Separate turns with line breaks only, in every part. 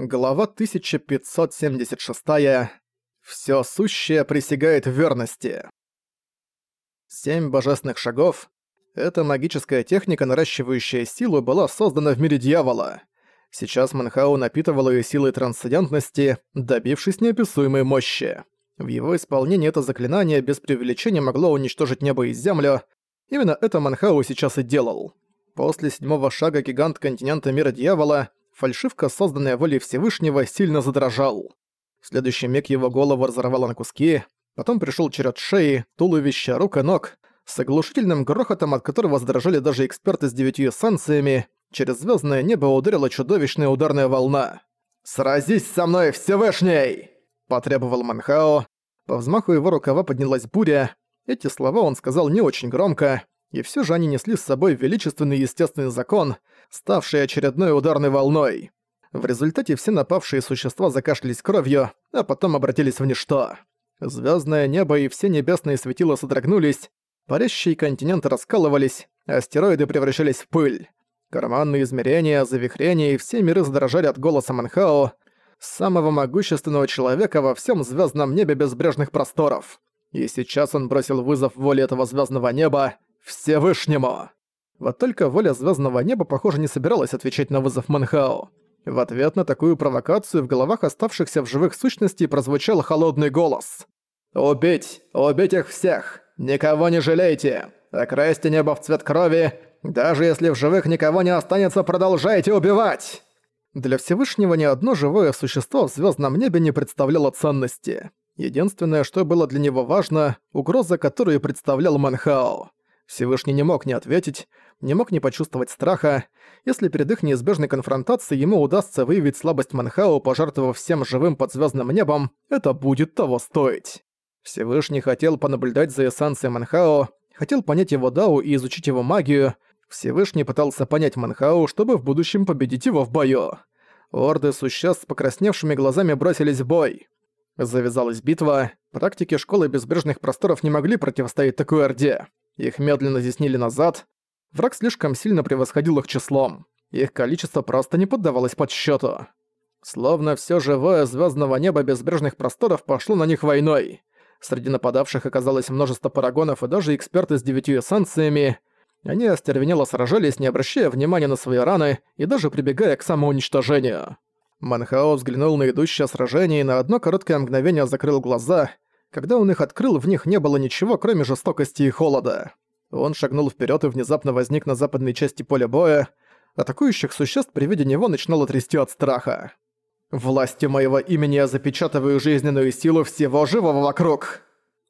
Глава 1576. Всё сущее присягает верности. Семь божественных шагов — эта магическая техника, наращивающая силу, была создана в мире дьявола. Сейчас Манхау напитывал её силой трансцендентности, добившись неописуемой мощи. В его исполнении это заклинание без преувеличения могло уничтожить небо и землю. Именно это Манхау сейчас и делал. После седьмого шага гигант континента мира дьявола фальшивка, созданная волей Всевышнего, сильно задрожал. В следующий миг его голову разорвало на куски, потом пришел черед шеи, туловища, рук и ног, с оглушительным грохотом, от которого задрожали даже эксперты с девятью эссенциями, через звездное небо ударила чудовищная ударная волна. «Сразись со мной, Всевышний!» – потребовал Манхао. По взмаху его рукава поднялась буря. Эти слова он сказал не очень громко, и все же они несли с собой величественный естественный закон, ставший очередной ударной волной. В результате все напавшие существа закашлялись кровью, а потом обратились в ничто. Звездное небо и все небесные светила содрогнулись, парящие континенты раскалывались, астероиды превращались в пыль. Карманные измерения, завихрения и все миры задрожали от голоса Манхао, самого могущественного человека во всем звездном небе безбрежных просторов. И сейчас он бросил вызов воле этого звездного неба, Всевышнему. Вот только воля звездного неба, похоже, не собиралась отвечать на вызов Манхао. В ответ на такую провокацию в головах оставшихся в живых сущностей прозвучал холодный голос. «Убить! Убить их всех! Никого не жалейте! Окрасьте небо в цвет крови! Даже если в живых никого не останется, продолжайте убивать!» Для Всевышнего ни одно живое существо в звездном небе не представляло ценности. Единственное, что было для него важно – угроза, которую представлял Манхао. Всевышний не мог не ответить, не мог не почувствовать страха. Если перед их неизбежной конфронтацией ему удастся выявить слабость Манхао, пожертвовав всем живым под звездным небом, это будет того стоить. Всевышний хотел понаблюдать за эссенцией Манхао, хотел понять его дау и изучить его магию. Всевышний пытался понять Манхао, чтобы в будущем победить его в бою. Орды существ с покрасневшими глазами бросились в бой. Завязалась битва, практики Школы Безбрежных Просторов не могли противостоять такой орде. Их медленно теснили назад. Враг слишком сильно превосходил их числом. Их количество просто не поддавалось подсчету. Словно все живое звездного неба безбрежных просторов пошло на них войной. Среди нападавших оказалось множество парагонов и даже эксперты с девятью эссенциями. Они остервенело сражались, не обращая внимания на свои раны и даже прибегая к самоуничтожению. Манхао взглянул на идущее сражение и на одно короткое мгновение закрыл глаза — когда он их открыл, в них не было ничего, кроме жестокости и холода. Он шагнул вперед и внезапно возник на западной части поля боя. Атакующих существ при виде него начинало трясти от страха. «Властью моего имени я запечатываю жизненную силу всего живого вокруг!»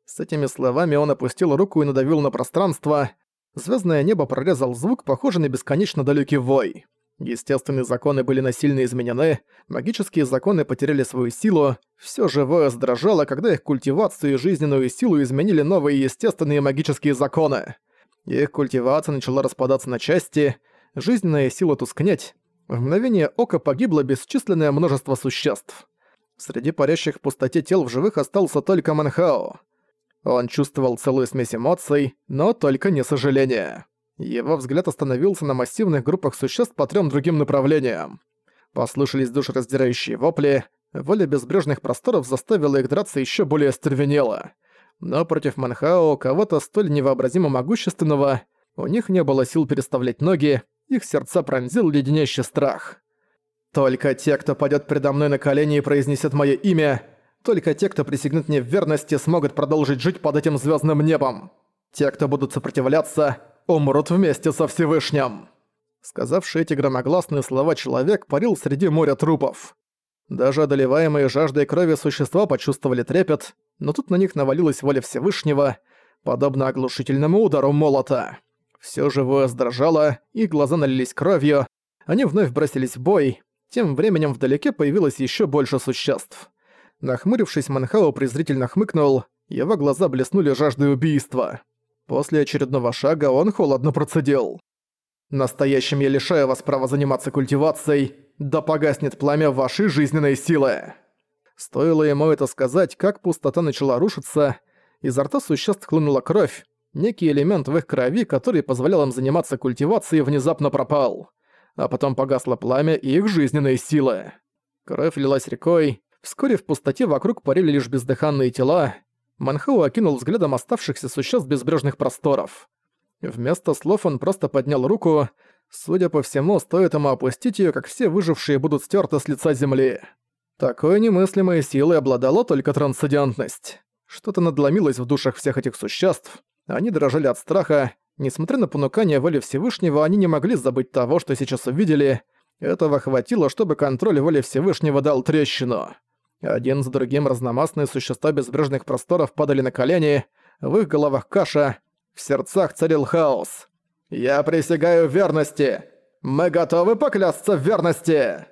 С этими словами он опустил руку и надавил на пространство. Звездное небо прорезал звук, похожий на бесконечно далекий вой. Естественные законы были насильно изменены, магические законы потеряли свою силу, все живое сдрожало, когда их культивацию и жизненную силу изменили новые естественные магические законы. Их культивация начала распадаться на части, жизненная сила тускнеть, в мгновение ока погибло бесчисленное множество существ. Среди парящих в пустоте тел в живых остался только Манхао. Он чувствовал целую смесь эмоций, но только не сожаления. Его взгляд остановился на массивных группах существ по трем другим направлениям. Послышались душераздирающие вопли, воля безбрежных просторов заставила их драться еще более стервенело. Но против Манхао, кого-то столь невообразимо могущественного, у них не было сил переставлять ноги, их сердца пронзил леденящий страх. «Только те, кто падет предо мной на колени и произнесет мое имя, только те, кто присягнет мне в верности, смогут продолжить жить под этим звездным небом. Те, кто будут сопротивляться, умрут вместе со Всевышним!» Сказавший эти громогласные слова человек парил среди моря трупов. Даже одолеваемые жаждой крови существа почувствовали трепет, но тут на них навалилась воля Всевышнего, подобно оглушительному удару молота. Всё живое сдрожало, их глаза налились кровью, они вновь бросились в бой, тем временем вдалеке появилось ещё больше существ. Нахмурившись, Манхао презрительно хмыкнул, его глаза блеснули жаждой убийства. После очередного шага он холодно процедил. «Настоящим я лишаю вас права заниматься культивацией, да погаснет пламя вашей жизненной силы!» Стоило ему это сказать, как пустота начала рушиться, изо рта существ хлынула кровь, некий элемент в их крови, который позволял им заниматься культивацией, внезапно пропал. А потом погасло пламя и их жизненной силы. Кровь лилась рекой. Вскоре в пустоте вокруг парили лишь бездыханные тела. Манхау окинул взглядом оставшихся существ безбрежных просторов. Вместо слов он просто поднял руку. Судя по всему, стоит ему опустить её, как все выжившие будут стерты с лица земли. Такой немыслимой силой обладала только трансцендентность. Что-то надломилось в душах всех этих существ. Они дрожали от страха. Несмотря на понукание воли Всевышнего, они не могли забыть того, что сейчас увидели. Этого хватило, чтобы контроль воли Всевышнего дал трещину. Один за другим разномастные существа безбрежных просторов падали на колени, в их головах каша, в сердцах царил хаос. «Я присягаю верности! Мы готовы поклясться в верности!»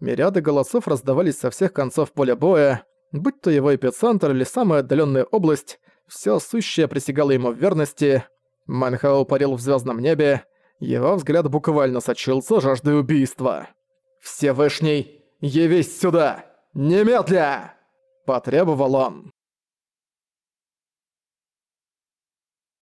Мириады голосов раздавались со всех концов поля боя, будь то его эпицентр или самая отдаленная область, все сущее присягало ему в верности. Манхау парил в звездном небе, его взгляд буквально сочился жаждой убийства. «Всевышний, явись сюда! Немедля!» – потребовал он.